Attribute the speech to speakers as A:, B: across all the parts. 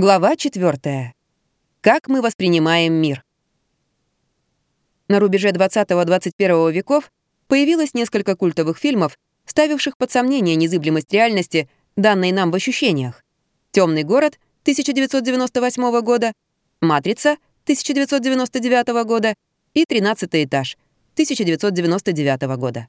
A: Глава 4. Как мы воспринимаем мир. На рубеже 20-21 веков появилось несколько культовых фильмов, ставивших под сомнение незыблемость реальности, данной нам в ощущениях. «Темный город» 1998 года, «Матрица» 1999 года и «Тринадцатый этаж» 1999 года.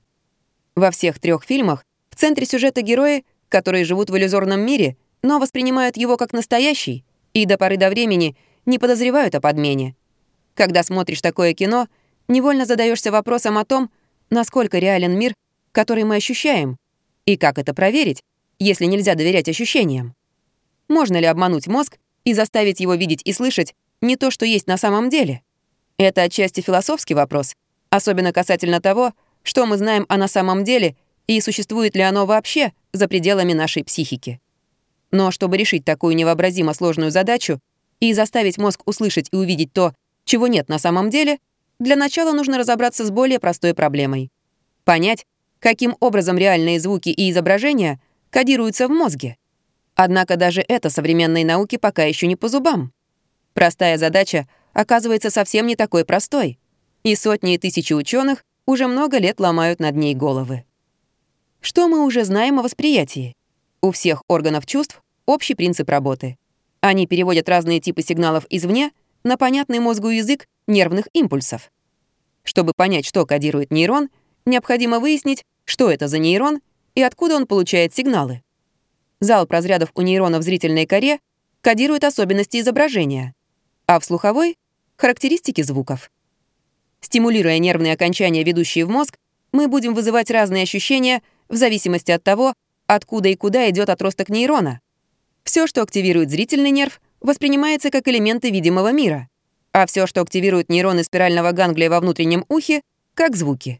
A: Во всех трех фильмах в центре сюжета герои, которые живут в иллюзорном мире — но воспринимают его как настоящий и до поры до времени не подозревают о подмене. Когда смотришь такое кино, невольно задаешься вопросом о том, насколько реален мир, который мы ощущаем, и как это проверить, если нельзя доверять ощущениям. Можно ли обмануть мозг и заставить его видеть и слышать не то, что есть на самом деле? Это отчасти философский вопрос, особенно касательно того, что мы знаем о на самом деле и существует ли оно вообще за пределами нашей психики. Но чтобы решить такую невообразимо сложную задачу и заставить мозг услышать и увидеть то, чего нет на самом деле, для начала нужно разобраться с более простой проблемой. Понять, каким образом реальные звуки и изображения кодируются в мозге. Однако даже это современной науке пока еще не по зубам. Простая задача оказывается совсем не такой простой, и сотни и тысячи ученых уже много лет ломают над ней головы. Что мы уже знаем о восприятии? У всех органов чувств общий принцип работы. Они переводят разные типы сигналов извне на понятный мозгу язык нервных импульсов. Чтобы понять, что кодирует нейрон, необходимо выяснить, что это за нейрон и откуда он получает сигналы. Залп разрядов у нейрона в зрительной коре кодирует особенности изображения, а в слуховой — характеристики звуков. Стимулируя нервные окончания, ведущие в мозг, мы будем вызывать разные ощущения в зависимости от того, откуда и куда идет отросток нейрона. Все, что активирует зрительный нерв, воспринимается как элементы видимого мира, а все, что активирует нейроны спирального ганглия во внутреннем ухе, как звуки.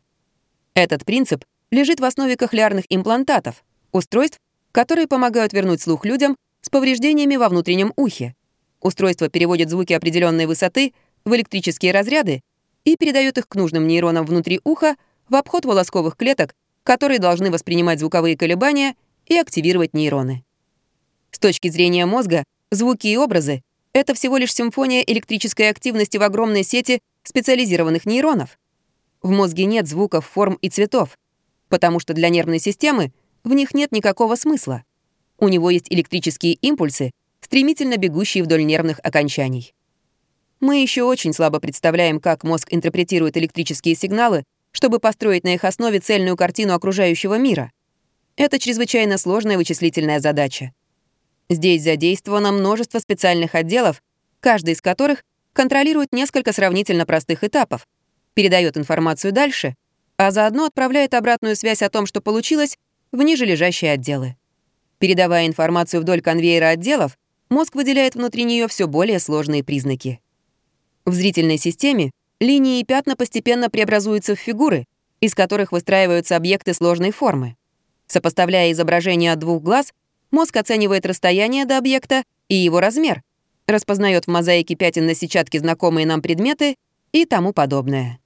A: Этот принцип лежит в основе кохлеарных имплантатов, устройств, которые помогают вернуть слух людям с повреждениями во внутреннем ухе. Устройство переводит звуки определенной высоты в электрические разряды и передает их к нужным нейронам внутри уха в обход волосковых клеток которые должны воспринимать звуковые колебания и активировать нейроны. С точки зрения мозга, звуки и образы — это всего лишь симфония электрической активности в огромной сети специализированных нейронов. В мозге нет звуков, форм и цветов, потому что для нервной системы в них нет никакого смысла. У него есть электрические импульсы, стремительно бегущие вдоль нервных окончаний. Мы еще очень слабо представляем, как мозг интерпретирует электрические сигналы чтобы построить на их основе цельную картину окружающего мира. Это чрезвычайно сложная вычислительная задача. Здесь задействовано множество специальных отделов, каждый из которых контролирует несколько сравнительно простых этапов, передает информацию дальше, а заодно отправляет обратную связь о том, что получилось, в ниже лежащие отделы. Передавая информацию вдоль конвейера отделов, мозг выделяет внутри нее все более сложные признаки. В зрительной системе Линии и пятна постепенно преобразуются в фигуры, из которых выстраиваются объекты сложной формы. Сопоставляя изображение от двух глаз, мозг оценивает расстояние до объекта и его размер, распознает в мозаике пятен на сетчатке знакомые нам предметы и тому подобное.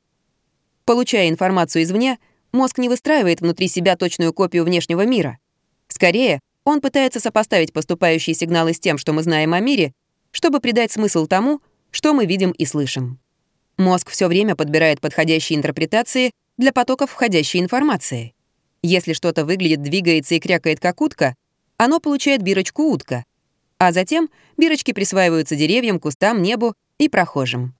A: Получая информацию извне, мозг не выстраивает внутри себя точную копию внешнего мира. Скорее, он пытается сопоставить поступающие сигналы с тем, что мы знаем о мире, чтобы придать смысл тому, что мы видим и слышим. Мозг все время подбирает подходящие интерпретации для потоков входящей информации. Если что-то выглядит, двигается и крякает как утка, оно получает бирочку «утка», а затем бирочки присваиваются деревьям, кустам, небу и прохожим.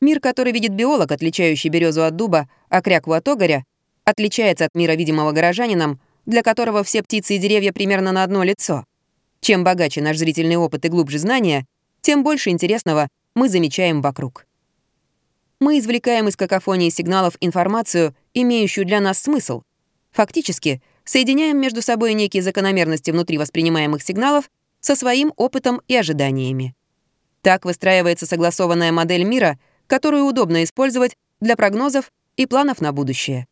A: Мир, который видит биолог, отличающий березу от дуба, а кряку от огоря, отличается от мира, видимого горожанином, для которого все птицы и деревья примерно на одно лицо. Чем богаче наш зрительный опыт и глубже знания, тем больше интересного мы замечаем вокруг мы извлекаем из какофонии сигналов информацию, имеющую для нас смысл. Фактически, соединяем между собой некие закономерности внутри воспринимаемых сигналов со своим опытом и ожиданиями. Так выстраивается согласованная модель мира, которую удобно использовать для прогнозов и планов на будущее.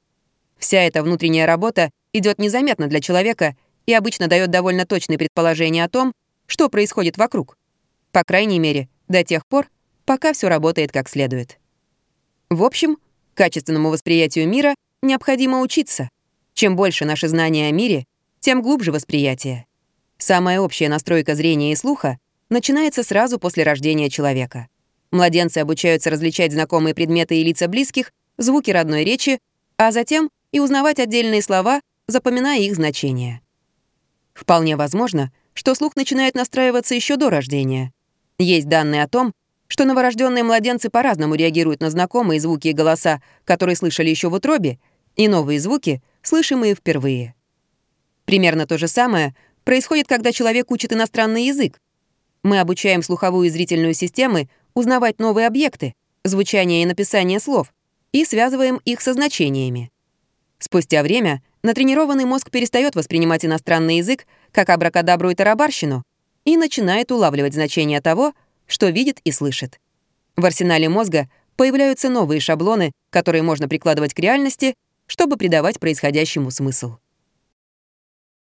A: Вся эта внутренняя работа идет незаметно для человека и обычно дает довольно точные предположения о том, что происходит вокруг. По крайней мере, до тех пор, пока все работает как следует. В общем, качественному восприятию мира необходимо учиться. Чем больше наши знания о мире, тем глубже восприятие. Самая общая настройка зрения и слуха начинается сразу после рождения человека. Младенцы обучаются различать знакомые предметы и лица близких, звуки родной речи, а затем и узнавать отдельные слова, запоминая их значение. Вполне возможно, что слух начинает настраиваться еще до рождения. Есть данные о том, что новорожденные младенцы по-разному реагируют на знакомые звуки и голоса, которые слышали еще в утробе, и новые звуки, слышимые впервые. Примерно то же самое происходит, когда человек учит иностранный язык. Мы обучаем слуховую и зрительную системы узнавать новые объекты, звучание и написание слов, и связываем их со значениями. Спустя время натренированный мозг перестает воспринимать иностранный язык как абракадабру и тарабарщину и начинает улавливать значение того, что видит и слышит. В арсенале мозга появляются новые шаблоны, которые можно прикладывать к реальности, чтобы придавать происходящему смысл.